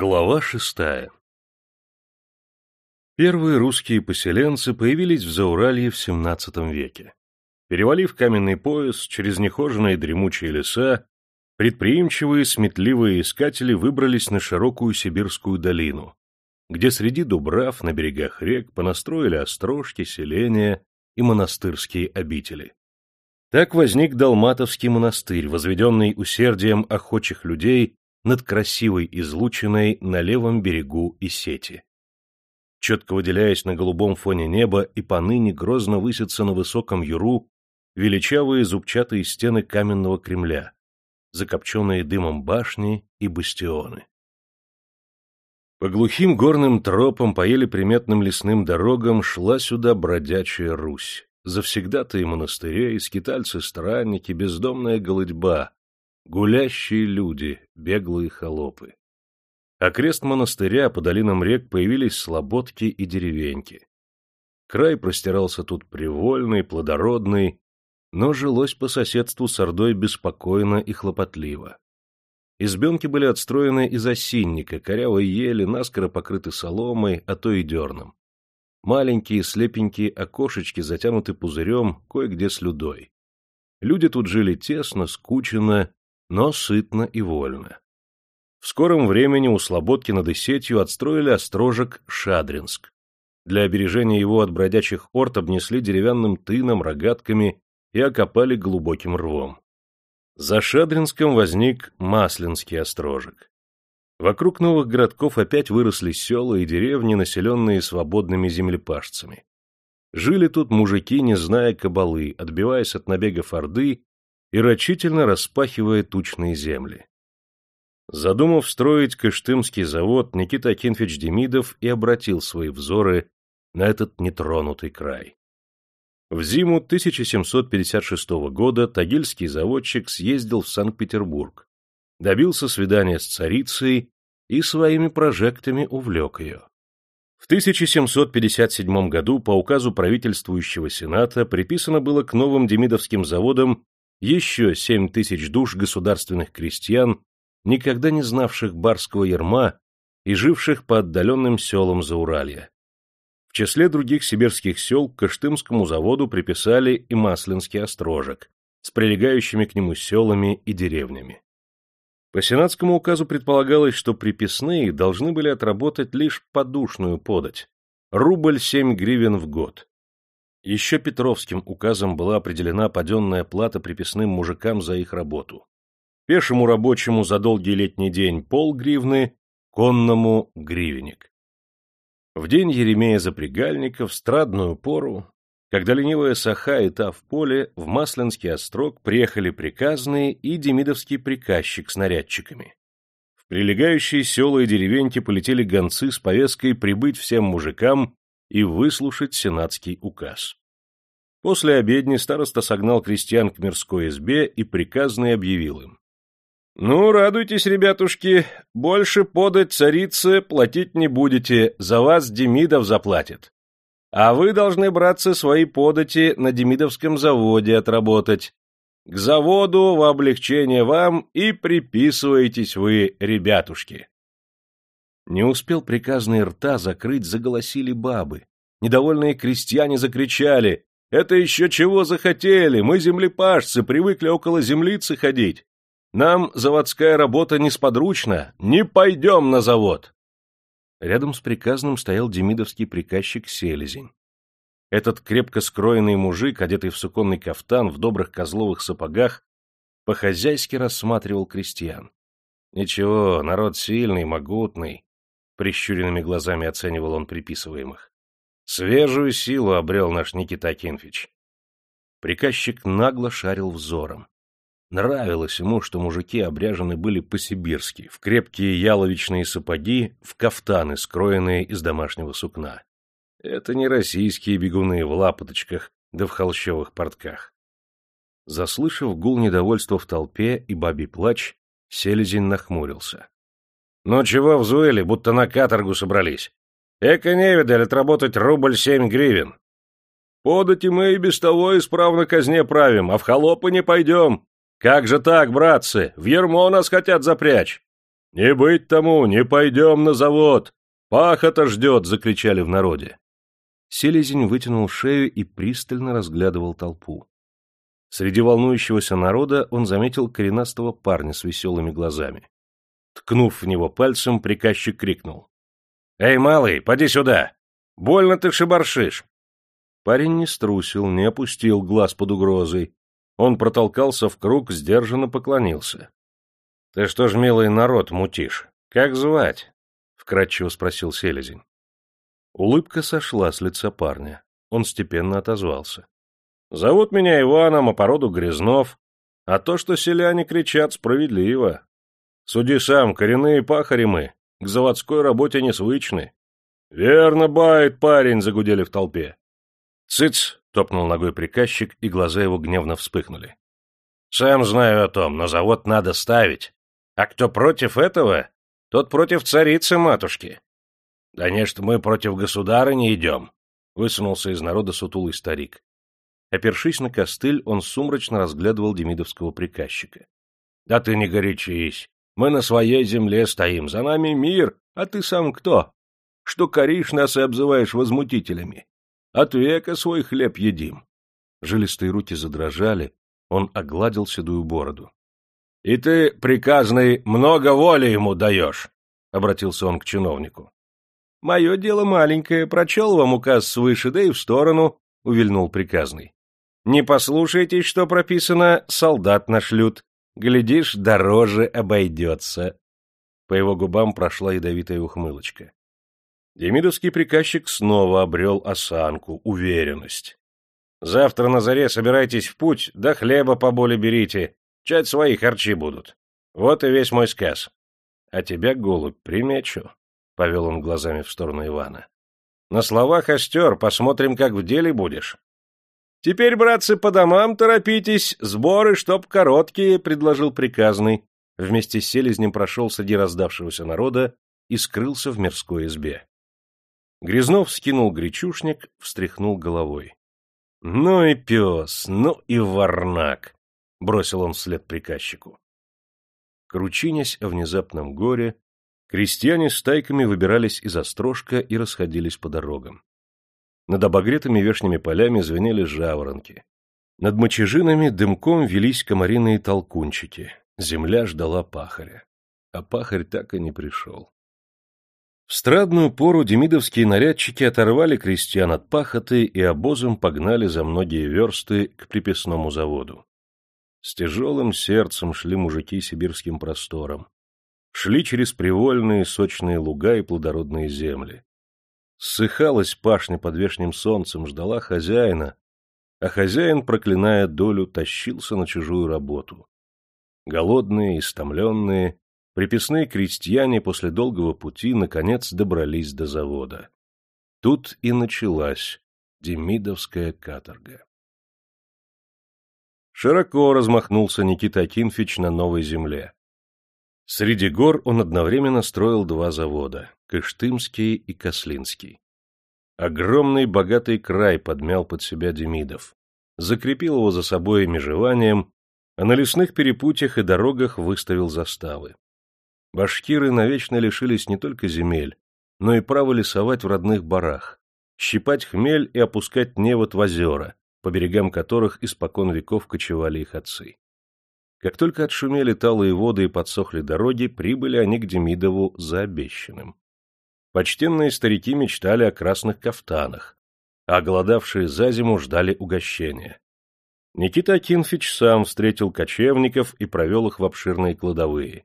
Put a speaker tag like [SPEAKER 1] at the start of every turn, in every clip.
[SPEAKER 1] Глава шестая Первые русские поселенцы появились в Зауралье в XVII веке. Перевалив каменный пояс через нехоженные дремучие леса, предприимчивые сметливые искатели выбрались на широкую сибирскую долину, где среди дубрав на берегах рек понастроили острожки, селения и монастырские обители. Так возник Далматовский монастырь, возведенный усердием охочих людей над красивой излучиной на левом берегу и сети. Четко выделяясь на голубом фоне неба и поныне грозно высятся на высоком юру величавые зубчатые стены каменного Кремля, закопченные дымом башни и бастионы. По глухим горным тропам, по еле приметным лесным дорогам шла сюда бродячая Русь. Завсегдатые монастырей, скитальцы-странники, бездомная голодьба, гулящие люди, беглые холопы. Окрест монастыря по долинам рек появились слободки и деревеньки. Край простирался тут привольный, плодородный, но жилось по соседству с Ордой беспокойно и хлопотливо. Избенки были отстроены из осинника, корявой ели, наскоро покрыты соломой, а то и дерном. Маленькие слепенькие окошечки затянуты пузырем, кое-где слюдой. Люди тут жили тесно, скучно, но сытно и вольно. В скором времени у Слободки над Исетью отстроили острожек Шадринск. Для обережения его от бродячих орд обнесли деревянным тыном, рогатками и окопали глубоким рвом. За Шадринском возник Маслинский острожек. Вокруг новых городков опять выросли села и деревни, населенные свободными землепашцами. Жили тут мужики, не зная кабалы, отбиваясь от набегов Орды и рачительно распахивая тучные земли. Задумав строить Кыштымский завод, Никита Акинфич Демидов и обратил свои взоры на этот нетронутый край. В зиму 1756 года тагильский заводчик съездил в Санкт-Петербург, добился свидания с царицей и своими прожектами увлек ее. В 1757 году по указу правительствующего сената приписано было к новым демидовским заводам еще 7 тысяч душ государственных крестьян, никогда не знавших барского ерма и живших по отдаленным селам Зауралья. В числе других сибирских сел к Кыштымскому заводу приписали и Маслинский острожек с прилегающими к нему селами и деревнями. По сенатскому указу предполагалось, что приписные должны были отработать лишь подушную подать – рубль семь гривен в год. Еще Петровским указом была определена паденная плата приписным мужикам за их работу. Пешему рабочему за долгий летний день полгривны, конному – гривенник. В день Еремея запрягальника, в страдную пору, когда ленивая саха и та в поле, в Масленский острог приехали приказные и демидовский приказчик с нарядчиками. В прилегающие села и деревеньки полетели гонцы с повесткой прибыть всем мужикам и выслушать сенатский указ. После обедни староста согнал крестьян к мирской избе и приказный объявил им. «Ну, радуйтесь, ребятушки, больше подать царице платить не будете, за вас Демидов заплатит. А вы должны, братцы, свои подати на Демидовском заводе отработать. К заводу во облегчение вам и приписываетесь вы, ребятушки». Не успел приказный рта закрыть, заголосили бабы. Недовольные крестьяне закричали. «Это еще чего захотели? Мы, землепашцы, привыкли около землицы ходить. Нам заводская работа несподручна, не пойдем на завод. Рядом с приказным стоял демидовский приказчик Селезень. Этот крепко скроенный мужик, одетый в суконный кафтан, в добрых козловых сапогах, по-хозяйски рассматривал крестьян. Ничего, народ сильный, могутный, прищуренными глазами оценивал он приписываемых. Свежую силу обрел наш Никита Акинфич. Приказчик нагло шарил взором. Нравилось ему, что мужики обряжены были по-сибирски, в крепкие яловичные сапоги, в кафтаны, скроенные из домашнего сукна. Это не российские бегуны в лапоточках да в холщовых портках. Заслышав гул недовольства в толпе и бабий плач, Селезин нахмурился. — Ну чего взвыли, будто на каторгу собрались? Эко не видали отработать рубль семь гривен. Подати мы и без того исправно казне правим, а в холопы не пойдем, «Как же так, братцы? В ермо нас хотят запрячь!» «Не быть тому, не пойдем на завод! Пахота ждет!» — закричали в народе.
[SPEAKER 2] Селезень вытянул шею и пристально разглядывал толпу. Среди волнующегося народа он заметил коренастого парня с веселыми глазами. Ткнув в него пальцем, приказчик крикнул. — Эй, малый, поди сюда! Больно ты шибаршишь! Парень не струсил, не опустил глаз под угрозой. Он протолкался в круг, сдержанно поклонился. — Ты что ж, милый народ, мутишь? Как звать? — вкратчиво спросил селезень. Улыбка сошла с лица парня. Он степенно отозвался. Зовут меня Иваном, а породу Грязнов. А то, что селяне кричат, справедливо. Суди сам, коренные пахари мы, к заводской работе не свычны. — Верно, бает парень, — загудели в толпе. — Цыц! — топнул ногой приказчик, и глаза его гневно вспыхнули. — Сам знаю о том, но завод надо ставить. А кто против этого, тот против царицы-матушки. — Да не, мы против государа не идем, — высунулся из народа сутулый старик. Опершись на костыль, он сумрачно разглядывал демидовского приказчика. — Да ты не горячись. Мы на своей земле стоим, за нами мир, а ты сам кто? Что коришь нас и обзываешь возмутителями? От века свой хлеб едим. Жилистые руки задрожали, он огладил седую бороду. — И ты, приказный, много воли ему даешь, — обратился он к чиновнику. — Мое дело маленькое, прочел вам указ свыше, да и в сторону, — увильнул приказный. Не послушаете, что прописано, солдат нашлют. Глядишь, дороже обойдется. По его губам прошла ядовитая ухмылочка. Демидовский приказчик снова обрел осанку, уверенность. Завтра на заре собирайтесь в путь, да хлеба поболе берите, чать свои харчи будут. Вот и весь мой сказ. А тебя, голубь, примечу, — повел он глазами в сторону Ивана. На словах остер, посмотрим, как в деле будешь. Теперь, братцы, по домам торопитесь, сборы, чтоб короткие, — предложил приказный. Вместе с селезнем прошел среди раздавшегося народа и скрылся в мирской избе. Грязнов скинул гречушник, встряхнул головой. — Ну и пес, ну и варнак! — бросил он вслед приказчику. Кручинясь о внезапном горе, крестьяне с тайками выбирались из острожка и расходились по дорогам. Над обогретыми вешними полями звенели жаворонки. Над мочежинами дымком велись комариные толкунчики. Земля ждала пахаря. А пахарь так и не пришел. В страдную пору демидовские нарядчики оторвали крестьян от пахоты и обозом погнали за многие версты к приписному заводу. С тяжелым сердцем шли мужики сибирским простором. Шли через привольные сочные луга и плодородные земли. Ссыхалась пашня под вешним солнцем, ждала хозяина, а хозяин, проклиная долю, тащился на чужую работу. Голодные, истомленные, приписные крестьяне после долгого пути наконец добрались до завода. Тут и началась демидовская каторга. Широко размахнулся Никита Акинфич на новой земле. Среди гор он одновременно строил два завода — Кыштымский и Кослинский. Огромный богатый край подмял под себя Демидов, закрепил его за собой межеванием, а на лесных перепутьях и дорогах выставил заставы. Башкиры навечно лишились не только земель, но и права лесовать в родных барах, щипать хмель и опускать невод в озера, по берегам которых испокон веков кочевали их отцы. Как только отшумели талые воды и подсохли дороги, прибыли они к Демидову за обещанным. Почтенные старики мечтали о красных кафтанах, а голодавшие за зиму ждали угощения. Никита Акинфич сам встретил кочевников и провел их в обширные кладовые.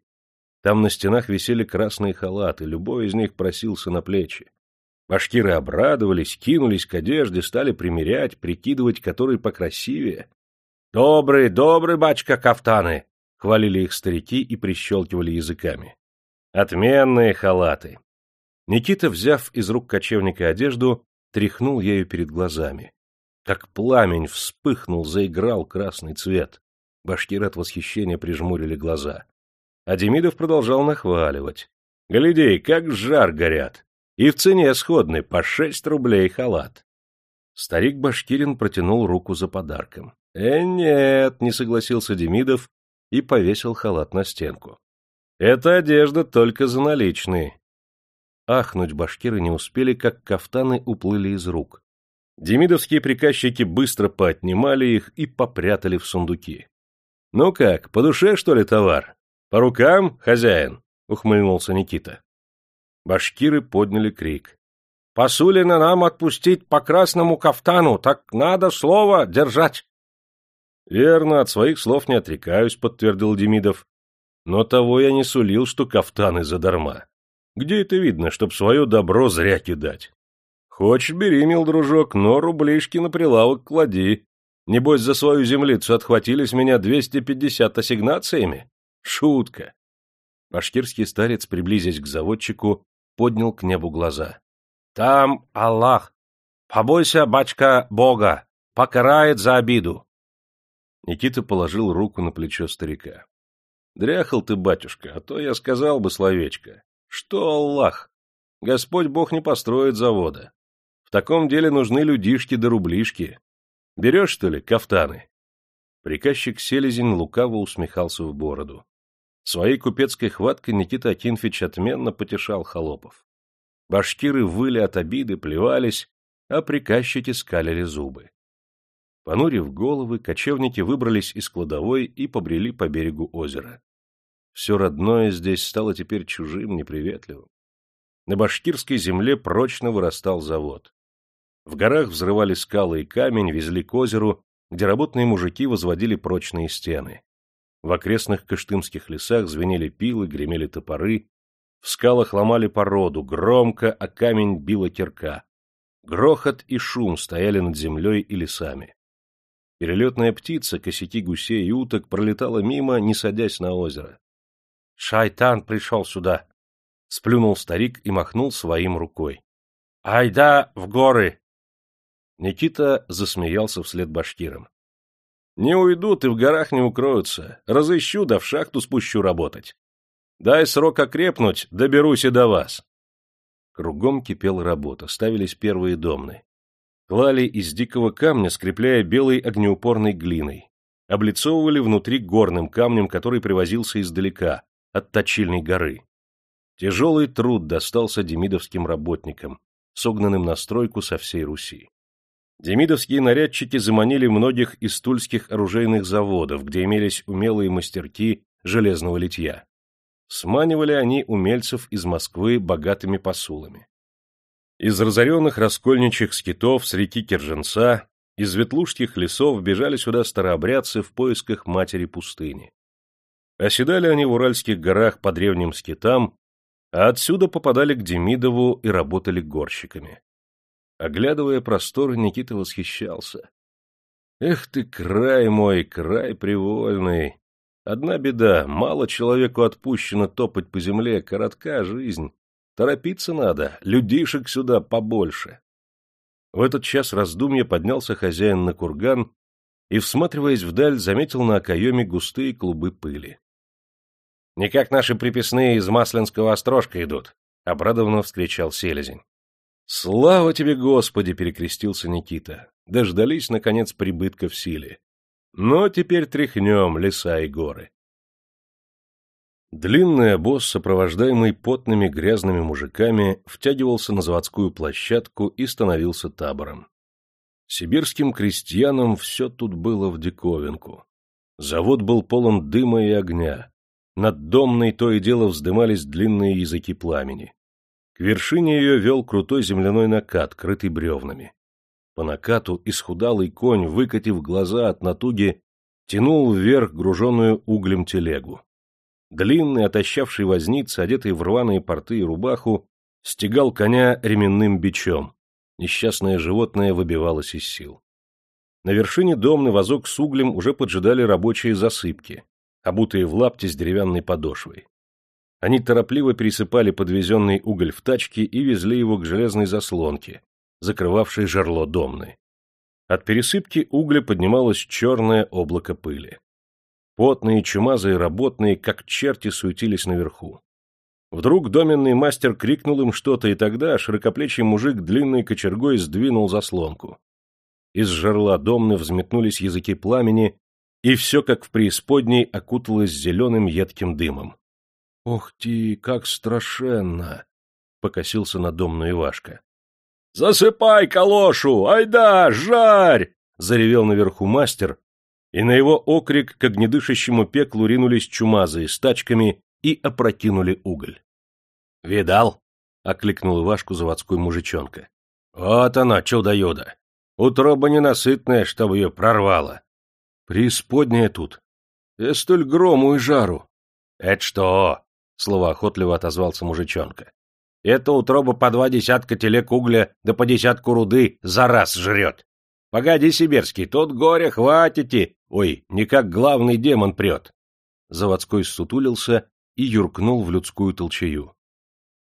[SPEAKER 2] Там на стенах висели красные халаты, любой из них просился на плечи. Башкиры обрадовались, кинулись к одежде, стали примерять, прикидывать, который покрасивее, «Добрый, добрый, бачка, кафтаны!» — хвалили их старики и прищелкивали языками. «Отменные халаты!» Никита, взяв из рук кочевника одежду, тряхнул ею перед глазами. Как пламень вспыхнул, заиграл красный цвет. Башкиры от восхищения прижмурили глаза. А Демидов продолжал нахваливать. «Гляди, как жар горят! И в цене сходный, по шесть рублей халат!» Старик Башкирин протянул руку за подарком. «Э, нет», — не согласился Демидов и повесил халат на стенку.
[SPEAKER 1] Это одежда только за наличные. Ахнуть башкиры не успели, как кафтаны уплыли из рук. Демидовские приказчики быстро поотнимали их и попрятали в сундуки. — Ну как, по душе, что ли, товар? По рукам, хозяин? — ухмыльнулся Никита. Башкиры подняли крик. — Посулено нам отпустить по красному кафтану, так надо слово держать. — Верно, от своих слов не отрекаюсь, — подтвердил Демидов. — Но того я не сулил, что кафтаны задарма. Где это видно, чтоб свое добро зря кидать? Хочешь, бери, мил дружок, но рублишки на прилавок клади. Небось, за свою землицу отхватили с меня двести пятьдесят ассигнациями? Шутка. Башкирский старец, приблизясь к заводчику, поднял к небу глаза. — Там Аллах. Побойся, бачка, Бога. Покарает за обиду. Никита положил руку на плечо старика. — Дряхал ты, батюшка, а то я сказал бы словечко. Что Аллах? Господь Бог не построит завода. В таком деле нужны людишки да рублишки. Берешь, что ли, кафтаны? Приказчик Селезень лукаво усмехался в бороду. Своей купецкой хваткой Никита Акинфич отменно потешал холопов. Башкиры выли от обиды, плевались, а приказчики скалили зубы. Понурив головы, кочевники выбрались из кладовой и побрели по берегу озера. Все родное здесь стало теперь чужим, неприветливым. На башкирской земле прочно вырастал завод. В горах взрывали скалы и камень, везли к озеру, где работные мужики возводили прочные стены. В окрестных кыштымских лесах звенели пилы, гремели топоры, в скалах ломали породу, громко, а камень била кирка. Грохот и шум стояли над землей и лесами. Перелетная птица, косяки гусей и уток пролетала мимо, не садясь на озеро. — Шайтан пришел сюда! — сплюнул старик и махнул своим рукой. — Айда в горы! Никита засмеялся вслед башкирам. — Не уйдут и в горах не укроются. Разыщу, да в шахту спущу работать. Дай срок окрепнуть, доберусь и до вас. Кругом кипела работа, ставились первые домны. Клали из дикого камня, скрепляя белой огнеупорной глиной. Облицовывали внутри горным камнем, который привозился издалека, от Точильной горы. Тяжелый труд достался демидовским работникам, согнанным на стройку со всей Руси. Демидовские нарядчики заманили многих из тульских оружейных заводов, где имелись умелые мастерки железного литья. Сманивали они умельцев из Москвы богатыми посулами. Из разоренных раскольничьих скитов с реки Керженца, из ветлужских лесов бежали сюда старообрядцы в поисках матери пустыни. Оседали они в Уральских горах по древним скитам, а отсюда попадали к Демидову и работали горщиками. Оглядывая просторы, Никита восхищался. Эх ты, край мой, край привольный! Одна беда, мало человеку отпущено топать по земле, коротка жизнь. Торопиться надо, людишек сюда побольше. В этот час раздумья поднялся хозяин на курган и, всматриваясь вдаль, заметил на окоеме густые клубы пыли. — Не как наши приписные из Масленского острожка идут, — обрадованно вскричал селезень. — Слава тебе, Господи! — перекрестился Никита. Дождались, наконец, прибытка в силе. Но теперь тряхнем леса и горы. Длинный обоз, сопровождаемый потными грязными мужиками, втягивался на заводскую площадку и становился табором. Сибирским крестьянам все тут было в диковинку. Завод был полон дыма и огня, над домной то и дело вздымались длинные языки пламени. К вершине ее вел крутой земляной накат, крытый бревнами. По накату исхудалый конь, выкатив глаза от натуги, тянул вверх груженную углем телегу. Длинный, отощавший возница, одетый в рваные порты и рубаху, стегал коня ременным бичом. Несчастное животное выбивалось из сил. На вершине домны вазок с углем уже поджидали рабочие засыпки обутые в лапти с деревянной подошвой. Они торопливо пересыпали подвезенный уголь в тачки и везли его к железной заслонке, закрывавшей жерло домны. От пересыпки угля поднималось черное облако пыли. Потные, чумазые работные, как черти, суетились наверху. Вдруг доменный мастер крикнул им что-то, и тогда широкоплечий мужик длинной кочергой сдвинул заслонку. Из жерла домны взметнулись языки пламени и все, как в преисподней, окуталось зеленым едким дымом.
[SPEAKER 2] — Ох ты, как страшенно! — покосился на домную Ивашка. — Засыпай калошу! Айда, жарь! — заревел наверху мастер, и на его окрик к огнедышащему пеклу ринулись чумазые с тачками и опрокинули уголь. — Видал? — окликнул Ивашку заводской мужичонка. — Вот она, чудо-юдо! Утроба ненасытная, чтобы ее прорвало. — Преисподняя тут. Я столь грому и жару. — Это что? — словоохотливо отозвался мужичонка. — Это утроба по два десятка телег угля да по десятку руды за раз жрет. Погоди, Сибирский, тут горе хватите. Ой, не как главный демон прет. Заводской сутулился и юркнул в людскую толчею.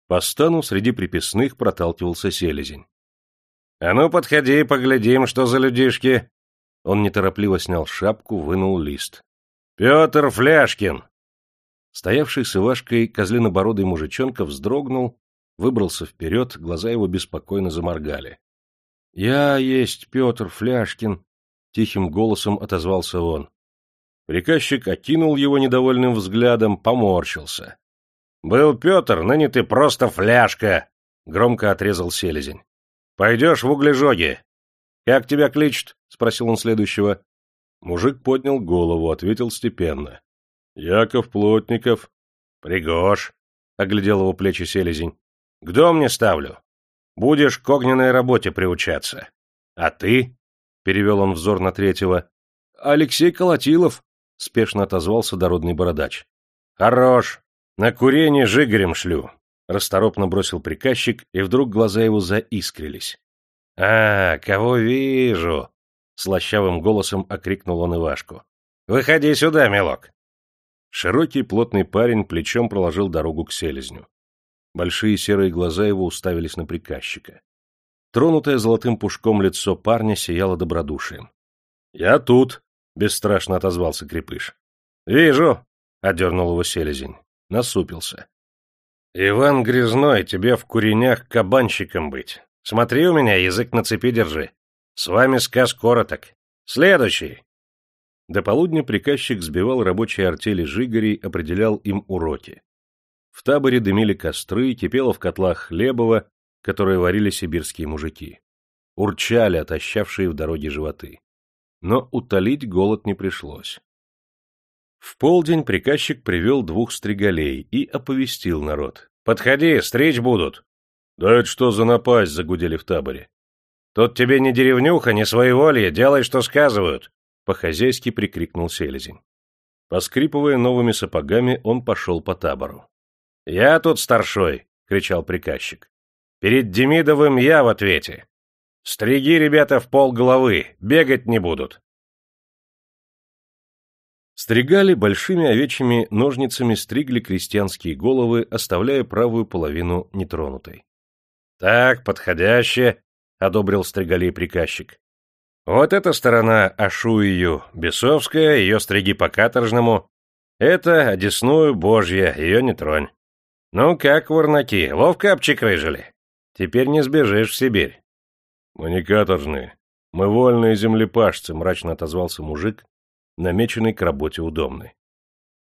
[SPEAKER 2] По стану среди приписных проталкивался селезень. — А ну, подходи, поглядим, что за людишки. Он неторопливо снял шапку, вынул лист. — Петр Фляшкин, Стоявший с Ивашкой козлинобородый мужичонка вздрогнул, выбрался вперед, глаза его беспокойно заморгали. — Я есть Петр Фляшкин, — тихим голосом отозвался он. Приказчик окинул его недовольным взглядом, поморщился. — Был Петр, ныне ты просто фляжка! — громко отрезал селезень. — Пойдешь в углежоги. — Как тебя кличут? — спросил он следующего. Мужик поднял голову, ответил степенно. Яков Плотников. Пригож, — оглядел его плечи селезень. — К дом не ставлю. Будешь к огненной работе приучаться. А ты? — перевел он взор на третьего. — Алексей Колотилов, — спешно отозвался дородный бородач. — Хорош. На курение жигарем шлю. Расторопно бросил приказчик, и вдруг глаза его заискрились. — А, кого вижу! — слащавым голосом окрикнул он Ивашку. — Выходи сюда, мелок. Широкий плотный парень плечом проложил дорогу к селезню. Большие серые глаза его уставились на приказчика. Тронутое золотым пушком лицо парня сияло добродушием. — Я тут, — бесстрашно отозвался крепыш. — Вижу, — отдернул его селезень. Насупился. — Иван Грязной, тебе в куренях кабанщиком быть. Смотри у меня, язык на цепи держи. С вами сказ короток. Следующий. До полудня приказчик сбивал рабочие артели жигарей, определял им уроки. В таборе дымили костры, кипело в котлах хлебово, которые варили сибирские мужики. Урчали отощавшие в дороге животы. Но утолить голод не пришлось. В полдень приказчик привел двух стригалей и оповестил народ. «Подходи, стричь будут!» «Да это что за напасть?» — загудели в таборе. «Тут тебе не деревнюха, не своеволье, делай, что сказывают!» По-хозяйски прикрикнул селезень. Поскрипывая новыми сапогами, он пошел по табору. — Я тут старшой! — кричал приказчик. — Перед Демидовым я в ответе. Стриги, ребята, в пол головы, бегать не будут. Стригали большими овечьими ножницами стригли крестьянские головы, оставляя правую половину нетронутой. — Так, подходяще, — одобрил стригалей приказчик. Вот эта сторона Ашуию бесовская, ее стриги по-каторжному. Это одесную божья, ее не тронь. Ну как, ворнаки, ловко обчекрыжили? Теперь не сбежишь в Сибирь. Мы не каторжные, мы вольные землепашцы, мрачно отозвался мужик, намеченный к работе удобный.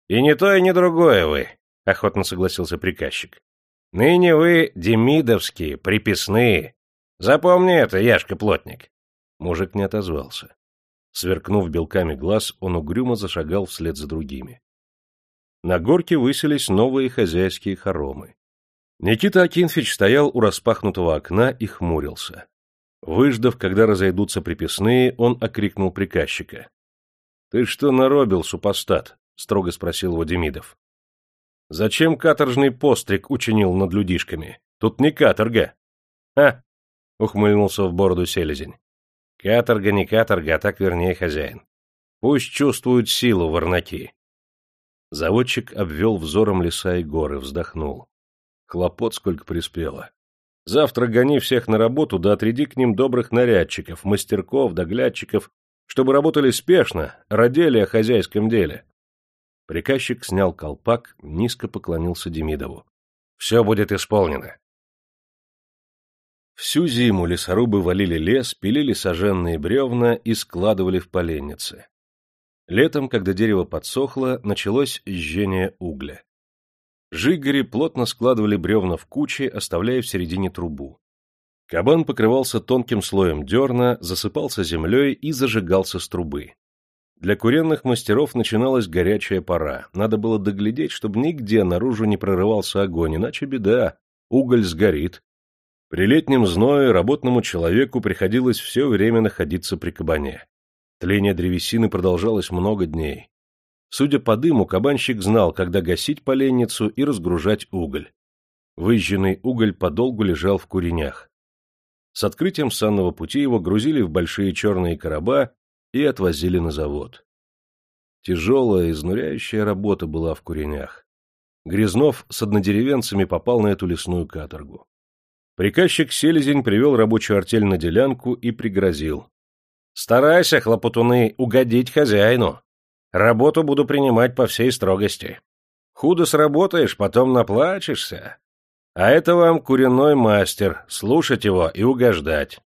[SPEAKER 2] И не то, и не другое вы, охотно согласился приказчик. Ныне вы демидовские, приписные. Запомни это, Яшка-плотник. Мужик не отозвался. Сверкнув белками глаз, он угрюмо зашагал вслед за другими. На горке высились новые хозяйские хоромы. Никита Акинфич стоял у распахнутого окна и хмурился. Выждав, когда разойдутся приписные, он окрикнул приказчика. — Ты что наробил, супостат? — строго спросил его Демидов. — Зачем каторжный постриг учинил над людишками? Тут не каторга. — А! — ухмыльнулся в бороду селезень. Каторга не каторга, а так вернее хозяин. Пусть чувствуют силу ворнаки. Заводчик обвел взором леса и горы, вздохнул. Хлопот сколько приспело. Завтра гони всех на работу, да отряди к ним добрых нарядчиков, мастерков, доглядчиков, чтобы работали спешно, родили о хозяйском деле. Приказчик снял колпак, низко поклонился Демидову. — Все будет исполнено. Всю зиму лесорубы валили лес, пилили сожженные бревна и складывали в поленницы. Летом, когда дерево подсохло, началось жжение угля. Жигари плотно складывали бревна в кучи, оставляя в середине трубу. Кабан покрывался тонким слоем дерна, засыпался землей и зажигался с трубы. Для куренных мастеров начиналась горячая пора. Надо было доглядеть, чтобы нигде наружу не прорывался огонь, иначе беда, уголь сгорит. При летнем зное работному человеку приходилось все время находиться при кабане. Тление древесины продолжалось много дней. Судя по дыму, кабанщик знал, когда гасить поленницу и разгружать уголь. Выжженный уголь подолгу лежал в куренях. С открытием санного пути его грузили в большие черные короба и отвозили на завод. Тяжелая, изнуряющая работа была в куренях. Грязнов с однодеревенцами попал на эту лесную каторгу. Приказчик Селезень привел рабочую артель на делянку и пригрозил. — Старайся, хлопотуны, угодить хозяину. Работу буду принимать по всей строгости. Худо сработаешь, потом наплачешься. А это вам куриной мастер, слушать его и угождать.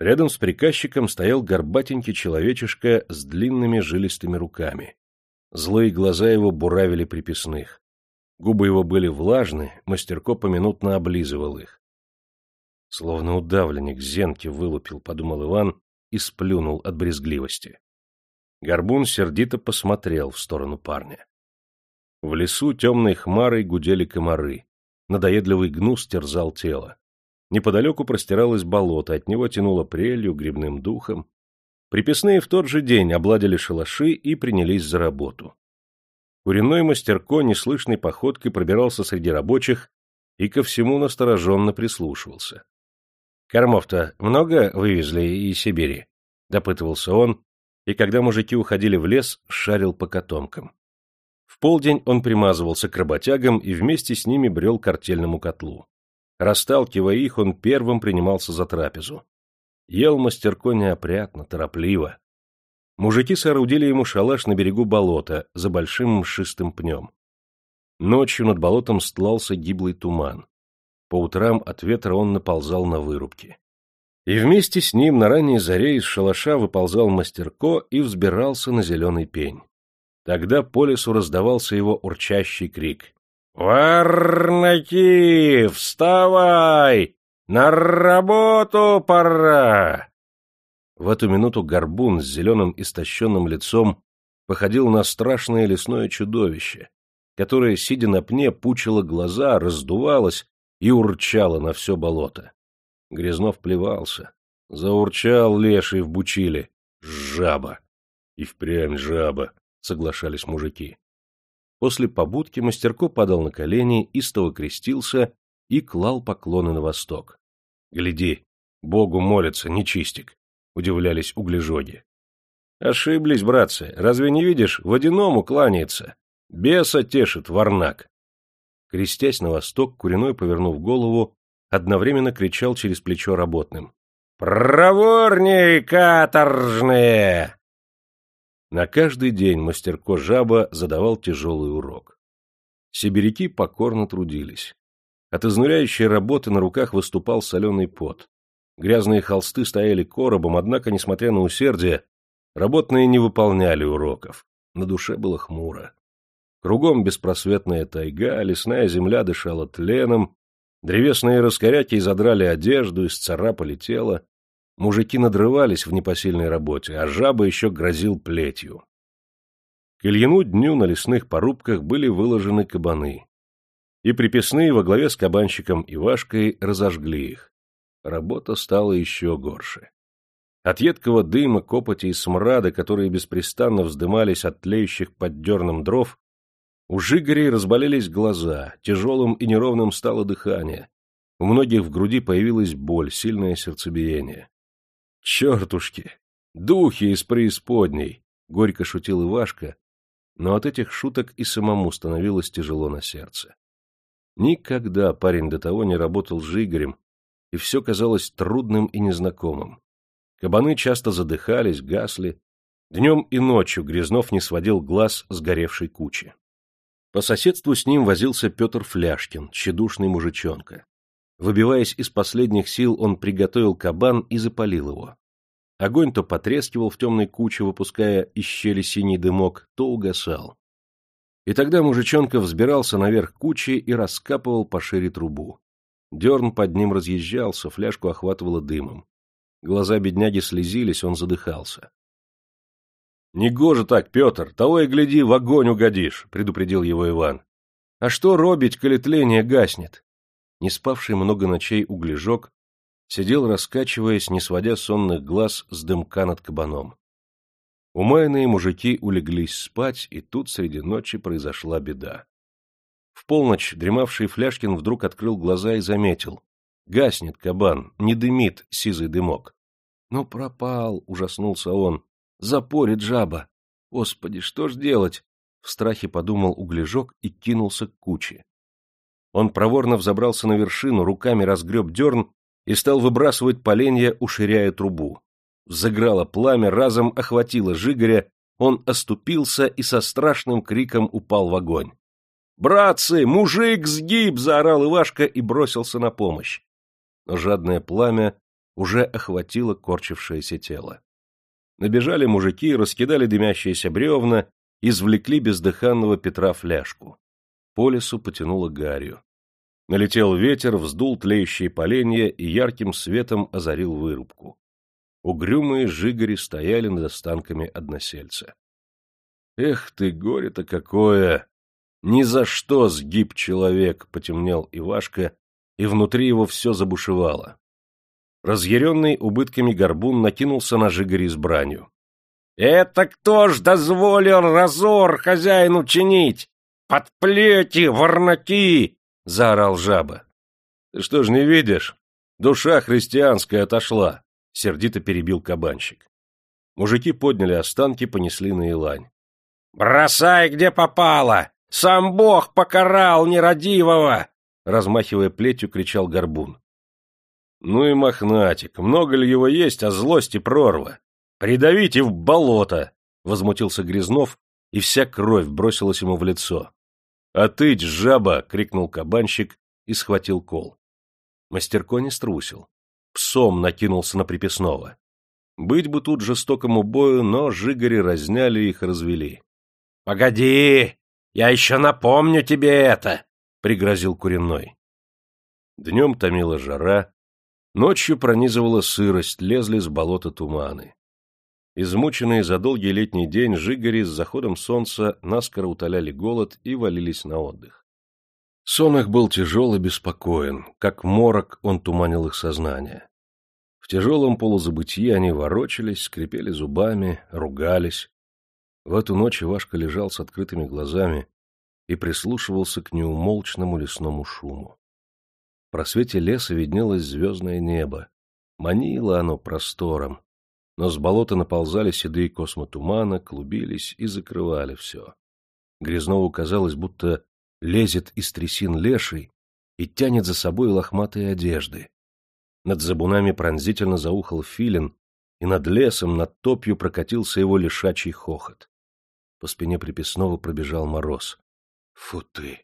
[SPEAKER 2] Рядом с приказчиком стоял горбатенький человечишка с длинными жилистыми руками. Злые глаза его буравили приписных. Губы его были влажны, мастерко поминутно облизывал их. Словно удавленник зенки вылупил, подумал Иван и сплюнул от брезгливости. Горбун сердито посмотрел в сторону парня. В лесу темной хмарой гудели комары. Надоедливый гнус терзал тело. Неподалеку простиралось болото, от него тянуло прелью, грибным духом. Приписные в тот же день обладили шалаши и принялись за работу. Куриной мастерко неслышной походкой пробирался среди рабочих и ко всему настороженно прислушивался. — Кормов-то много вывезли из Сибири? — допытывался он, и когда мужики уходили в лес, шарил по котомкам. В полдень он примазывался к работягам и вместе с ними брел к артельному котлу. Расталкивая их, он первым принимался за трапезу. Ел мастерко неопрятно, торопливо. Мужики соорудили ему шалаш на берегу болота, за большим мшистым пнем. Ночью над болотом стлался гиблый туман. По утрам от ветра он наползал на вырубки. И вместе с ним на ранней заре из шалаша выползал мастерко и взбирался на зеленый пень. Тогда по лесу раздавался его урчащий крик. «Варнаки, вставай! На работу пора!» В эту минуту горбун с зеленым истощенным лицом походил на страшное лесное чудовище, которое, сидя на пне, пучило глаза, раздувалось и урчало на все болото. Грязнов плевался. Заурчал леший в бучиле. Жаба. И впрямь жаба, соглашались мужики. После побудки мастерко падал на колени, истово крестился и клал поклоны на восток. — Гляди, Богу молятся, нечистик, — удивлялись углежоги. — Ошиблись, братцы, разве не видишь, водяному кланяется. Беса тешит варнак. Крестясь на восток, Куриной, повернув голову, одновременно кричал через плечо работным. «Проворней, каторжные!» На каждый день мастерко жаба задавал тяжелый урок. Сибиряки покорно трудились. От изнуряющей работы на руках выступал соленый пот. Грязные холсты стояли коробом, однако, несмотря на усердие, работные не выполняли уроков. На душе было хмуро. Кругом беспросветная тайга, лесная земля дышала тленом, Древесные раскоряки изодрали одежду, исцарапали тело. Мужики надрывались в непосильной работе, а жаба еще грозил плетью. К Ильину дню на лесных порубках были выложены кабаны. И приписные во главе с кабанщиком Ивашкой разожгли их. Работа стала еще горше. От едкого дыма, копоти и смрада, которые беспрестанно вздымались от тлеющих под дерном дров, у Жигарей разболелись глаза, тяжелым и неровным стало дыхание. У многих в груди появилась боль, сильное сердцебиение. «Чертушки! Духи из преисподней!» — горько шутил Ивашка, но от этих шуток и самому становилось тяжело на сердце. Никогда парень до того не работал с Жигарем, и все казалось трудным и незнакомым. Кабаны часто задыхались, гасли. Днем и ночью Грязнов не сводил глаз с горевшей кучи. По соседству с ним возился Петр Фляшкин, тщедушный мужичонка. Выбиваясь из последних сил, он приготовил кабан и запалил его. Огонь то потрескивал в темной куче, выпуская из щели синий дымок, то угасал. И тогда мужичонка взбирался наверх кучи и раскапывал пошире трубу. Дерн под ним разъезжался, фляжку охватывало дымом. Глаза бедняги слезились, он задыхался. — Негоже так, Петр, того и гляди, в огонь угодишь, — предупредил его Иван. — А что робить, коли тление гаснет? Не спавший много ночей углежок сидел, раскачиваясь, не сводя сонных глаз с дымка над кабаном. Умайные мужики улеглись спать, и тут среди ночи произошла беда. В полночь дремавший Фляшкин вдруг открыл глаза и заметил. Гаснет кабан, не дымит сизый дымок. «Ну, пропал!» — ужаснулся он. «Запорит жаба! Господи, что ж делать?» В страхе подумал углежок и кинулся к куче. Он проворно взобрался на вершину, руками разгреб дерн и стал выбрасывать поленья, уширяя трубу. Заграло пламя, разом охватило Жигоря, он оступился и со страшным криком упал в огонь. «Братцы, мужик сгиб!» — заорал Ивашка и бросился на помощь. Но жадное пламя уже охватило корчившееся тело. Набежали мужики, раскидали дымящиеся бревна, извлекли бездыханного Петра фляжку. По лесу потянуло гарью. Налетел ветер, вздул тлеющие поленья и ярким светом озарил вырубку. Угрюмые жигари стояли над останками односельца. Эх ты, горе-то какое! Ни за что сгиб человек, потемнел Ивашка, и внутри его все забушевало. Разъяренный убытками горбун накинулся на жигари с бранью. — Это кто ж дозволил разор хозяину чинить? Подплети, ворнаки! — заорал жаба. — Ты что ж не видишь? Душа христианская отошла, — сердито перебил кабанщик. Мужики подняли останки, понесли на Илань. — Бросай, где попало! Сам Бог покарал нерадивого! — размахивая плетью, кричал горбун. — Ну и мохнатик, много ли его есть, а злости прорва? Придавите в болото! — возмутился Грязнов, и вся кровь бросилась ему в лицо. — ты, жаба! — крикнул кабанщик и схватил кол. Мастерко не струсил. Псом накинулся на приписного. Быть бы тут жестокому бою, но жигари разняли их и развели. — Погоди! Я еще напомню тебе это! — пригрозил Куриной. Днем томила жара, ночью пронизывала сырость, лезли с болота туманы. Измученные за долгий летний день жигари с заходом солнца наскоро утоляли голод и валились на отдых. Сон их был тяжел и беспокоен, как морок он туманил их сознание. В тяжелом полузабытии они ворочались, скрипели зубами, ругались. В эту ночь Ивашка лежал с открытыми глазами и прислушивался к неумолчному лесному шуму. Просвете леса виднелось звездное небо. Манило оно простором, но с болота наползали седые космы тумана, клубились и закрывали все. Грязнову казалось, будто лезет из трясин леший и тянет за собой лохматые одежды. Над забунами пронзительно заухал филин, и над лесом, над топью прокатился его лишачий хохот. По спине приписного пробежал мороз. — Фу ты!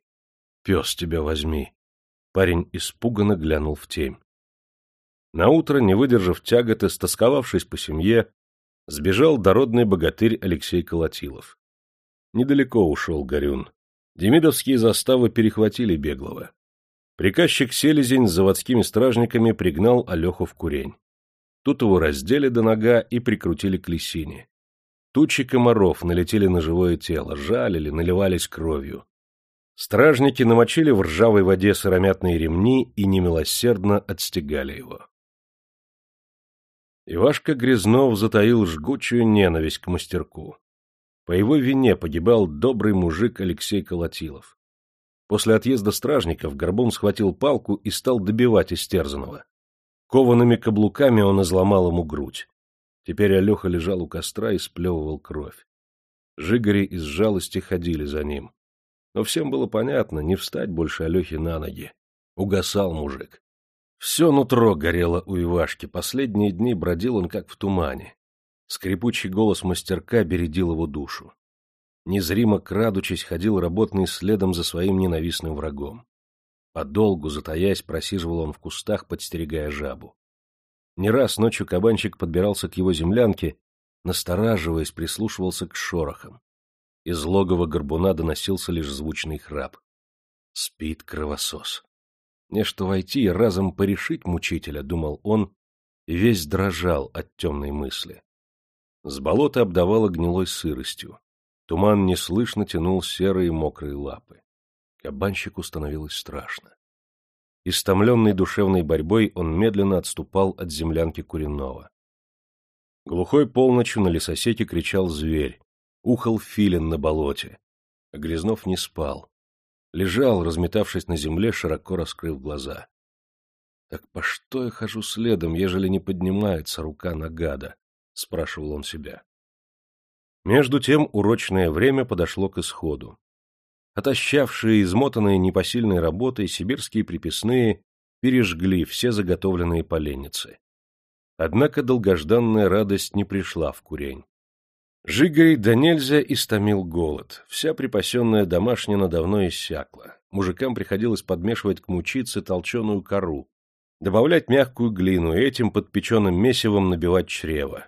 [SPEAKER 2] Пес тебя возьми! Парень испуганно глянул в темь. Наутро, не выдержав тяготы, стосковавшись по семье, сбежал дородный богатырь Алексей Колотилов. Недалеко ушел Горюн. Демидовские заставы перехватили беглого. Приказчик Селезень с заводскими стражниками пригнал Алеху в курень. Тут его раздели до нога и прикрутили к лисине. Тучи комаров налетели на живое тело, жалили, наливались кровью. Стражники намочили в ржавой воде сыромятные ремни и немилосердно отстегали его. Ивашка Грязнов затаил жгучую ненависть к мастерку. По его вине погибал добрый мужик Алексей Колотилов. После отъезда стражников Горбун схватил палку и стал добивать истерзанного. Коваными каблуками он изломал ему грудь. Теперь Алеха лежал у костра и сплевывал кровь. Жигари из жалости ходили за ним. Но всем было понятно, не встать больше Алехе на ноги. Угасал мужик. Все нутро горело у Ивашки, последние дни бродил он как в тумане. Скрипучий голос мастерка бередил его душу. Незримо крадучись, ходил работный следом за своим ненавистным врагом. Подолгу, затаясь, просиживал он в кустах, подстерегая жабу. Не раз ночью кабанчик подбирался к его землянке, настораживаясь, прислушивался к шорохам. Из логова горбуна доносился лишь звучный храп. Спит кровосос. Нечто войти и разом порешить мучителя, думал он, и весь дрожал от темной мысли. С болота обдавало гнилой сыростью. Туман неслышно тянул серые мокрые лапы. Кабанщику становилось страшно. Истомленный душевной борьбой, он медленно отступал от землянки Куриного. Глухой полночью на лесосеке кричал зверь, ухал филин на болоте. А Грязнов не спал. Лежал, разметавшись на земле, широко раскрыв глаза. Так по что я хожу следом, ежели не поднимается рука на гада? — спрашивал он себя. Между тем урочное время подошло к исходу. Отощавшие, измотанные непосильной работой, сибирские приписные пережгли все заготовленные поленницы. Однако долгожданная радость не пришла в курень. Жигарей да нельзя истомил голод. Вся припасенная домашняя давно иссякла. Мужикам приходилось подмешивать к мучице толченую кору, добавлять мягкую глину и этим подпеченным месивом набивать чрево.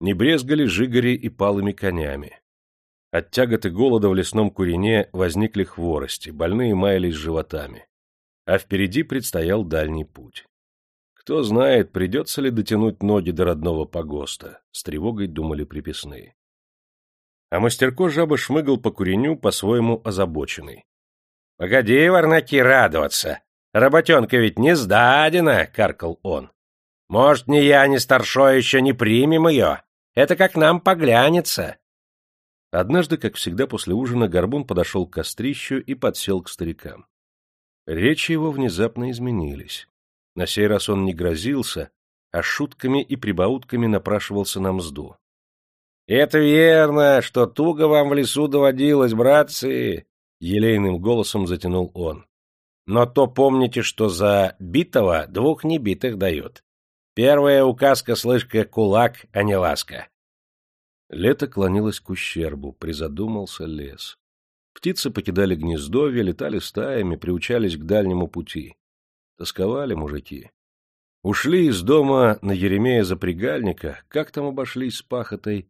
[SPEAKER 2] Не брезгали жигари и палыми конями. От тяготы голода в лесном курине возникли хворости, больные маялись животами. А впереди предстоял дальний путь. Кто знает, придется ли дотянуть ноги до родного погоста, с тревогой думали приписные. А мастерко жаба шмыгал по куреню, по-своему озабоченный. — Погоди, варнаки, радоваться! Работенка ведь не сдадена! — каркал он. — Может, ни я, ни старшой еще не примем ее? Это как нам поглянется. Однажды, как всегда после ужина, Горбун подошел к кострищу и подсел к старикам. Речи его внезапно изменились. На сей раз он не грозился, а шутками и прибаутками напрашивался на мзду. — Это верно, что туго вам в лесу доводилось, братцы! — елейным голосом затянул он. — Но то помните, что за битого двух небитых дают. Первая указка, слышка, кулак, а не ласка. Лето клонилось к ущербу, призадумался лес. Птицы покидали гнездовье, летали стаями, приучались к дальнему пути. Тосковали мужики. Ушли из дома на Еремея запрягальника, как там обошлись с пахотой,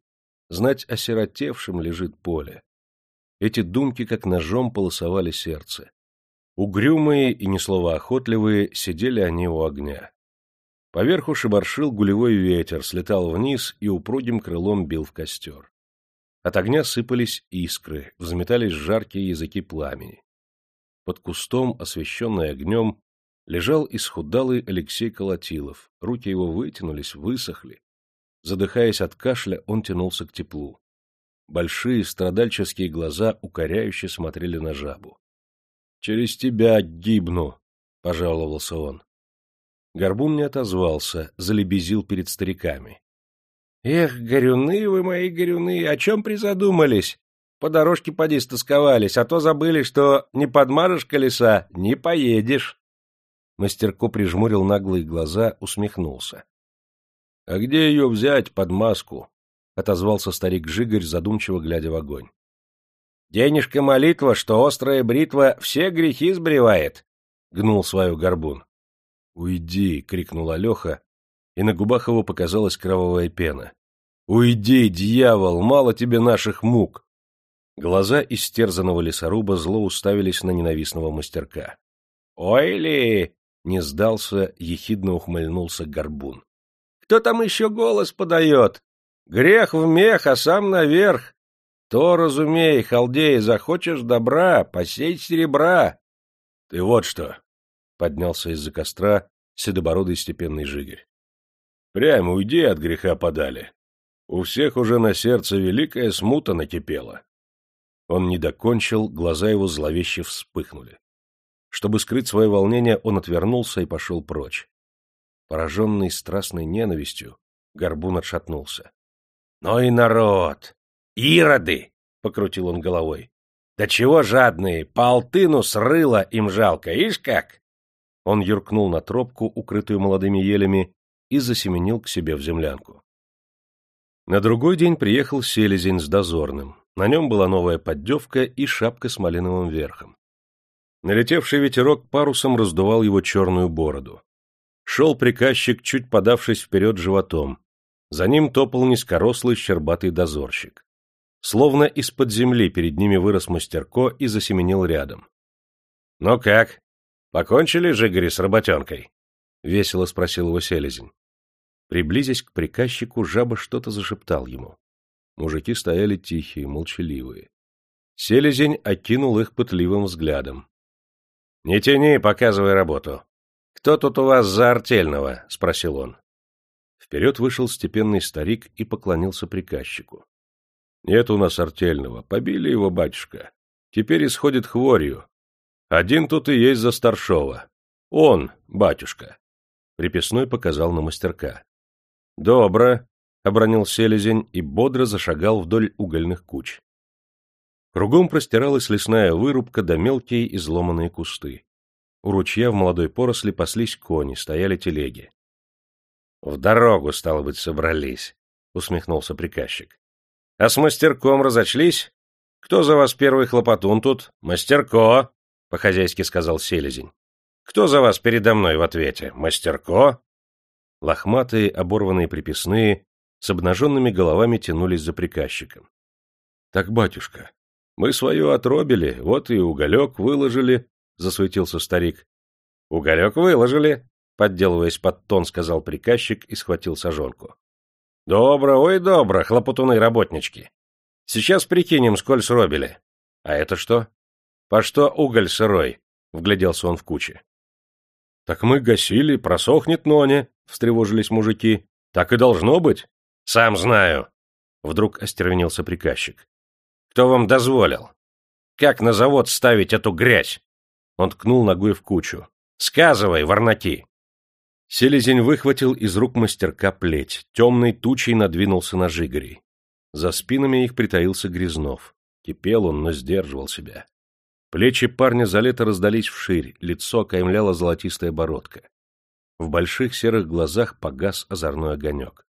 [SPEAKER 2] знать осиротевшим лежит поле. Эти думки как ножом полосовали сердце. Угрюмые и ни слова охотливые сидели они у огня. Поверху шебаршил гулевой ветер, слетал вниз и упругим крылом бил в костер. От огня сыпались искры, взметались жаркие языки пламени. Под кустом, освещенный огнем, лежал исхудалый Алексей Колотилов. Руки его вытянулись, высохли. Задыхаясь от кашля, он тянулся к теплу. Большие страдальческие глаза укоряюще смотрели на жабу. — Через тебя гибну, — пожаловался он. Горбун не отозвался, залебезил перед стариками. — Эх, горюны вы мои горюны, о чем призадумались? По дорожке поди стосковались, а то забыли, что не подмажешь колеса, не поедешь. Мастерко прижмурил наглые глаза, усмехнулся. — А где ее взять под маску? — отозвался старик Жигарь, задумчиво глядя в огонь. — Денежка молитва, что острая бритва все грехи сбривает, — гнул свою горбун. «Уйди!» — крикнул Алеха, и на губах его показалась кровавая пена. «Уйди, дьявол! Мало тебе наших мук!» Глаза истерзанного лесоруба зло уставились на ненавистного мастерка. «Ой ли!» — не сдался, ехидно ухмыльнулся горбун. «Кто там еще голос подает? Грех в мех, а сам наверх! То, разумей, халдей, захочешь добра, посей серебра!» «Ты вот что!» поднялся из-за костра седобородый степенный жигерь. Прямо уйди от греха подали. У всех уже на сердце великая смута накипела. Он не докончил, глаза его зловеще вспыхнули. Чтобы скрыть свое волнение, он отвернулся и пошел прочь. Пораженный страстной ненавистью, Горбун отшатнулся. — Ну и народ! Ироды! — покрутил он головой. — Да чего жадные! По алтыну им жалко, ишь как! Он юркнул на тропку, укрытую молодыми елями, и засеменил к себе в землянку. На другой день приехал селезень с дозорным. На нем была новая поддевка и шапка с малиновым верхом. Налетевший ветерок парусом раздувал его черную бороду. Шел приказчик, чуть подавшись вперед животом. За ним топал низкорослый щербатый дозорщик. Словно из-под земли перед ними вырос мастерко и засеменил рядом. — Ну как? Покончили, Жигори, с работенкой? — весело спросил его селезень. Приблизясь к приказчику, жаба что-то зашептал ему. Мужики стояли тихие, молчаливые. Селезень окинул их пытливым взглядом. — Не тяни, показывай работу. — Кто тут у вас за артельного? — спросил он. Вперед вышел степенный старик и поклонился приказчику. — Нет у нас артельного. Побили его, батюшка. Теперь исходит хворью. Один тут и есть за старшова. Он, батюшка. Приписной показал на мастерка. — Добро, — обронил селезень и бодро зашагал вдоль угольных куч. Кругом простиралась лесная вырубка да мелкие изломанные кусты. У ручья в молодой поросли паслись кони, стояли телеги. — В дорогу, стало быть, собрались, — усмехнулся приказчик. — А с мастерком разочлись? Кто за вас первый хлопотун тут? Мастерко, — по-хозяйски сказал селезень. — Кто за вас передо мной в ответе? Мастерко? Лохматые, оборванные приписные, с обнаженными головами тянулись за приказчиком. — Так, батюшка, мы свое отробили, вот и уголек выложили, — засуетился старик. — Уголек выложили, — подделываясь под тон, сказал приказчик и схватил сажонку. — Добро, ой, добро, хлопотуны-работнички. Сейчас прикинем, сколь сробили. — А это что? — По что уголь сырой? — вгляделся он в куче. — Так мы гасили, просохнет ноне, — встревожились мужики. — Так и должно быть. — Сам знаю. Вдруг остервенился приказчик. Кто вам дозволил? Как на завод ставить эту грязь? Он ткнул ногой в кучу. Сказывай, ворнаки. Селезень выхватил из рук мастерка плеть, темной тучей надвинулся на жигарей. За спинами их притаился Грязнов. Кипел он, но сдерживал себя. Плечи парня за лето раздались вширь, лицо окаймляла золотистая бородка. В больших серых глазах погас озорной огонек.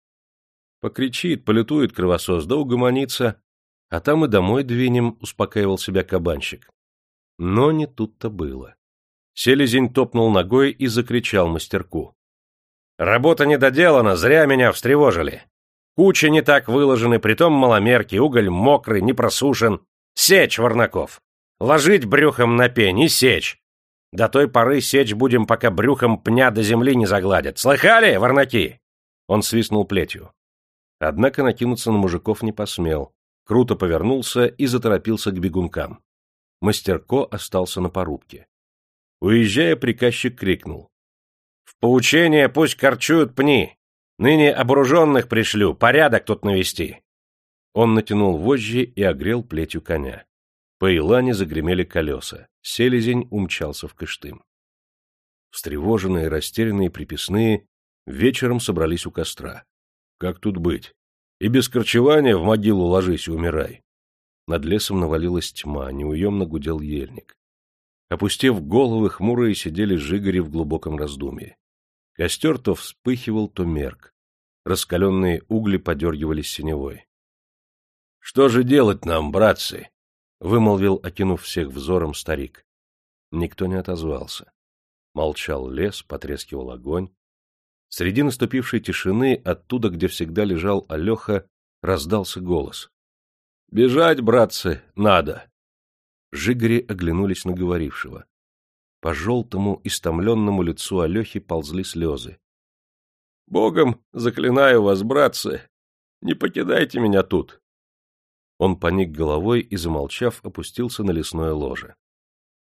[SPEAKER 2] Покричит, полютует кровосос, да угомонится, а там и домой двинем, — успокаивал себя кабанщик. Но не тут-то было. Селезень топнул ногой и закричал мастерку. — Работа не доделана, зря меня встревожили. Куча не так выложены, притом маломерки, уголь мокрый, не просушен. Сечь, Варнаков! Ложить брюхом на пень и сечь. До той поры сечь будем, пока брюхом пня до земли не загладят. Слыхали, Варнаки? Он свистнул плетью. Однако накинуться на мужиков не посмел круто повернулся и заторопился к бегункам. Мастерко остался на порубке. Уезжая, приказчик крикнул. — В поучение пусть корчуют пни! Ныне оборуженных пришлю, порядок тут навести! Он натянул вожжи и огрел плетью коня. По илане загремели колеса. Селезень умчался в Кыштым. Встревоженные, растерянные приписные вечером собрались у костра. Как тут быть? И без корчевания в могилу ложись и умирай. Над лесом навалилась тьма, неуемно гудел ельник. Опустев головы, хмурые сидели жигари в глубоком раздумье. Костер то вспыхивал, то мерк. Раскаленные угли подергивались синевой. — Что же делать нам, братцы? — вымолвил, окинув всех взором старик. Никто не отозвался. Молчал лес, потрескивал огонь. Среди наступившей тишины, оттуда, где всегда лежал Алеха, раздался голос. — Бежать, братцы, надо! Жигари оглянулись на говорившего. По желтому, истомленному лицу Алехи ползли слезы. — Богом заклинаю вас, братцы, не покидайте меня тут! Он поник головой и, замолчав, опустился на лесное ложе.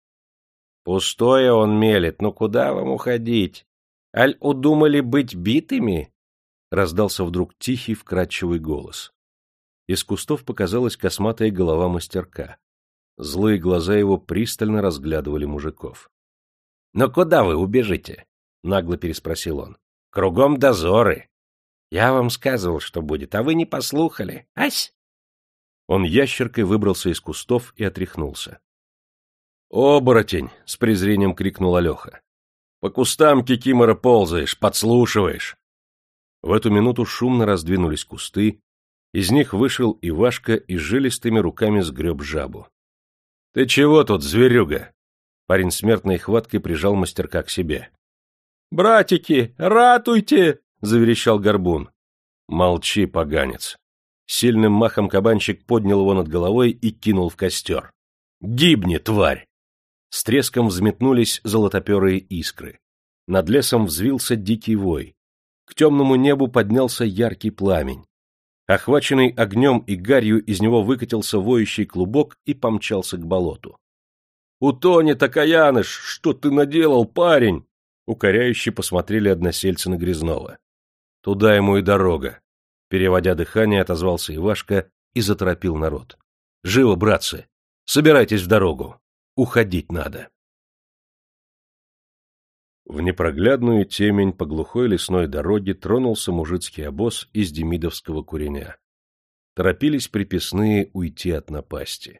[SPEAKER 2] — Пустое он мелет, ну куда вам уходить? Аль удумали быть битыми? Раздался вдруг тихий, вкрадчивый голос. Из кустов показалась косматая голова мастерка. Злые глаза его пристально разглядывали мужиков. — Но куда вы убежите? — нагло переспросил он. — Кругом дозоры. Я вам сказывал, что будет, а вы не послухали. Ась! Он ящеркой выбрался из кустов и отряхнулся. «Оборотень!» — с презрением крикнул Алеха. По кустам кикимора ползаешь, подслушиваешь. В эту минуту шумно раздвинулись кусты, из них вышел Ивашка и жилистыми руками сгреб жабу. — Ты чего тут, зверюга? Парень смертной хваткой прижал мастерка к себе. — Братики, ратуйте! — заверещал горбун. — Молчи, поганец. Сильным махом кабанчик поднял его над головой и кинул в костер. «Гибни, тварь!» С треском взметнулись золотоперые искры. Над лесом взвился дикий вой. К темному небу поднялся яркий пламень. Охваченный огнем и гарью из него выкатился воющий клубок и помчался к болоту. — Утонет, окаяныш! Что ты наделал, парень? Укоряюще посмотрели односельцы на Грязнова. — Туда ему и дорога. Переводя дыхание, отозвался Ивашка и заторопил народ. — Живо, братцы! Собирайтесь в дорогу. Уходить надо. В непроглядную темень по глухой лесной дороге тронулся мужицкий обоз из демидовского куреня. Торопились приписные уйти от напасти.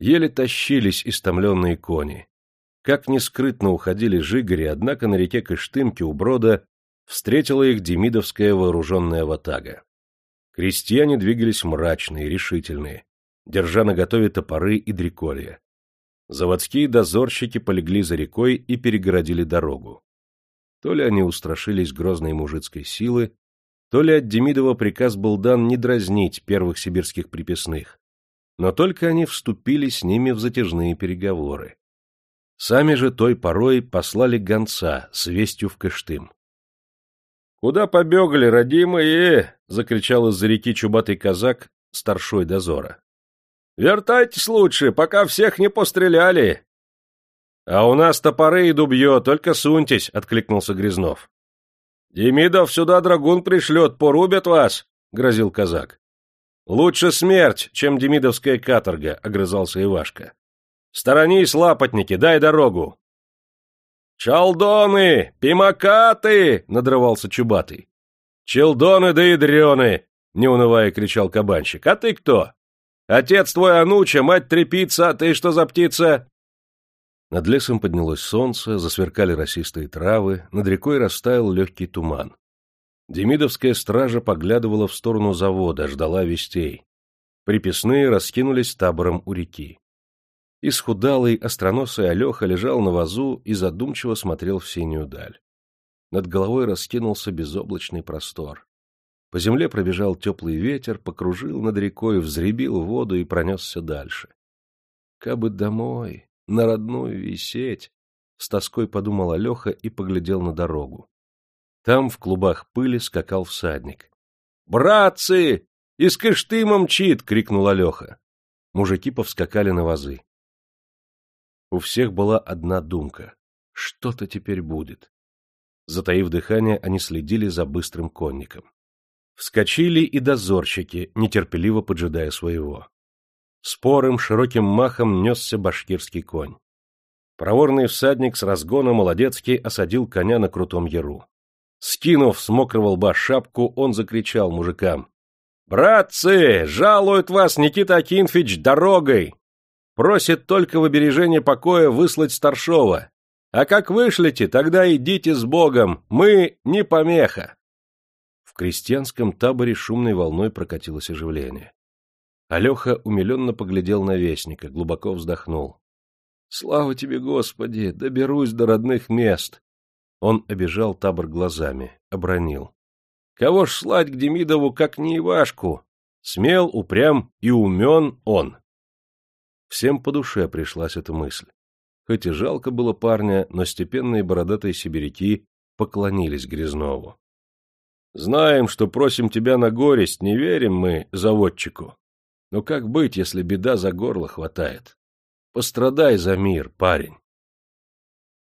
[SPEAKER 2] Еле тащились истомленные кони. Как нескрытно уходили жигари, однако на реке Кыштымке у брода встретила их демидовская вооруженная ватага. Крестьяне двигались мрачные, решительные, держа наготове топоры и дреколья. Заводские дозорщики полегли за рекой и перегородили дорогу. То ли они устрашились грозной мужицкой силы, то ли от Демидова приказ был дан не дразнить первых сибирских приписных, но только они вступили с ними в затяжные переговоры. Сами же той порой послали гонца с вестью в Кыштым. — Куда побегали, родимые? — закричал из-за реки чубатый казак, старшой дозора. Вертайтесь лучше, пока всех не постреляли. — А у нас топоры и дубье, только суньтесь, — откликнулся Грязнов. — Демидов сюда драгун пришлет, порубят вас, — грозил казак. — Лучше смерть, чем демидовская каторга, — огрызался Ивашка. — Сторонись, лапотники, дай дорогу. — Чалдоны! Пимакаты! — надрывался Чубатый. — Челдоны да ядрены! — не унывая кричал кабанщик. — А ты кто? Отец твой Ануча, мать трепица, а ты что за птица? Над лесом поднялось солнце, засверкали росистые травы, над рекой растаял легкий туман. Демидовская стража поглядывала в сторону завода, ждала вестей. Приписные раскинулись табором у реки. Исхудалый, остроносый Алеха лежал на вазу и задумчиво смотрел в синюю даль. Над головой раскинулся безоблачный простор. По земле пробежал теплый ветер, покружил над рекой, взребил воду и пронесся дальше. Кабы домой, на родную висеть, с тоской подумал Алеха и поглядел на дорогу. Там в клубах пыли скакал всадник. «Братцы! Из Кыштыма мчит!» — крикнул Алеха. Мужики повскакали на вазы. У всех была одна думка. Что-то теперь будет. Затаив дыхание, они следили за быстрым конником. Вскочили и дозорщики, нетерпеливо поджидая своего. Спорым широким махом несся башкирский конь. Проворный всадник с разгона молодецки осадил коня на крутом яру. Скинув с мокрого лба шапку, он закричал мужикам. — Братцы, жалует вас Никита Акинфич дорогой! Просит только в обережение покоя выслать старшова. А как вышлете, тогда идите с Богом, мы не помеха. В крестьянском таборе шумной волной прокатилось оживление. Алеха умиленно поглядел на вестника, глубоко вздохнул. — Слава тебе, Господи! Доберусь до родных мест! Он обижал табор глазами, обронил. — Кого ж слать к Демидову, как не Ивашку? Смел, упрям и умен он. Всем по душе пришлась эта мысль. Хоть и жалко было парня, но степенные бородатые сибиряки поклонились Грязнову. Знаем, что просим тебя на горесть, не верим мы заводчику. Но как быть, если беда за горло хватает? Пострадай за мир, парень.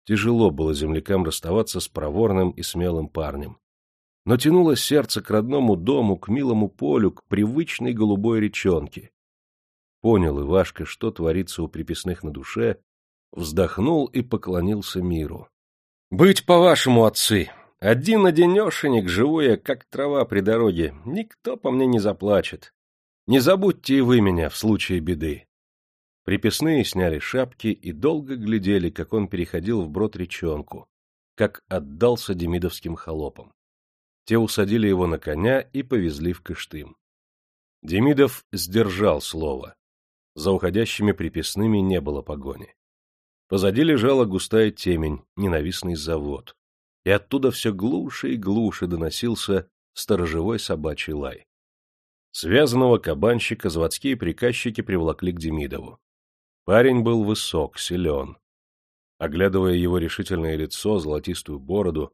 [SPEAKER 2] Тяжело было землякам расставаться с проворным и смелым парнем. Но тянуло сердце к родному дому, к милому полю, к привычной голубой речонке. Понял Ивашка, что творится у приписных на душе, вздохнул и поклонился миру. — Быть по-вашему, отцы, один-одинешенек, живу я, как трава при дороге, никто по мне не заплачет. Не забудьте и вы меня в случае беды. Приписные сняли шапки и долго глядели, как он переходил в брод речонку, как отдался демидовским холопам. Те усадили его на коня и повезли в Кыштым. Демидов сдержал слово. За уходящими приписными не было погони. Позади лежала густая темень, ненавистный завод и оттуда все глуше и глуше доносился сторожевой собачий лай.
[SPEAKER 1] Связанного кабанщика заводские приказчики приволокли к Демидову. Парень был высок, силен. Оглядывая его решительное лицо, золотистую бороду,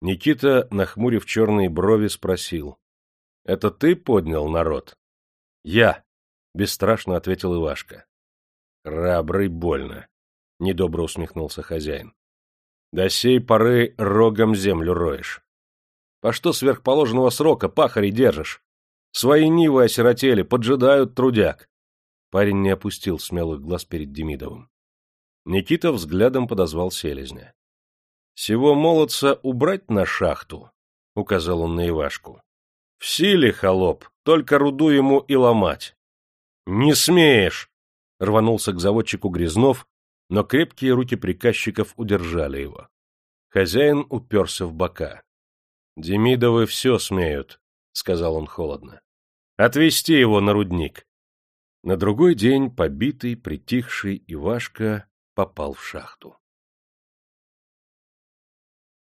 [SPEAKER 1] Никита, нахмурив черные брови, спросил. — Это ты поднял народ? — Я, — бесстрашно ответил Ивашка. — Рабрый больно, — недобро усмехнулся хозяин. — До сей поры рогом землю роешь. По что сверхположенного срока пахари держишь? Свои нивы осиротели, поджидают трудяк. Парень не опустил смелых глаз перед Демидовым. Никита взглядом подозвал селезня. — Сего молодца убрать на шахту, — указал он на Ивашку. — В силе, холоп, только руду ему и ломать. — Не смеешь! — рванулся к заводчику Грязнов, но крепкие руки приказчиков удержали его. Хозяин уперся в бока. — Демидовы все смеют, — сказал он холодно. — Отвезти его на рудник. На другой день побитый, притихший Ивашка попал в шахту.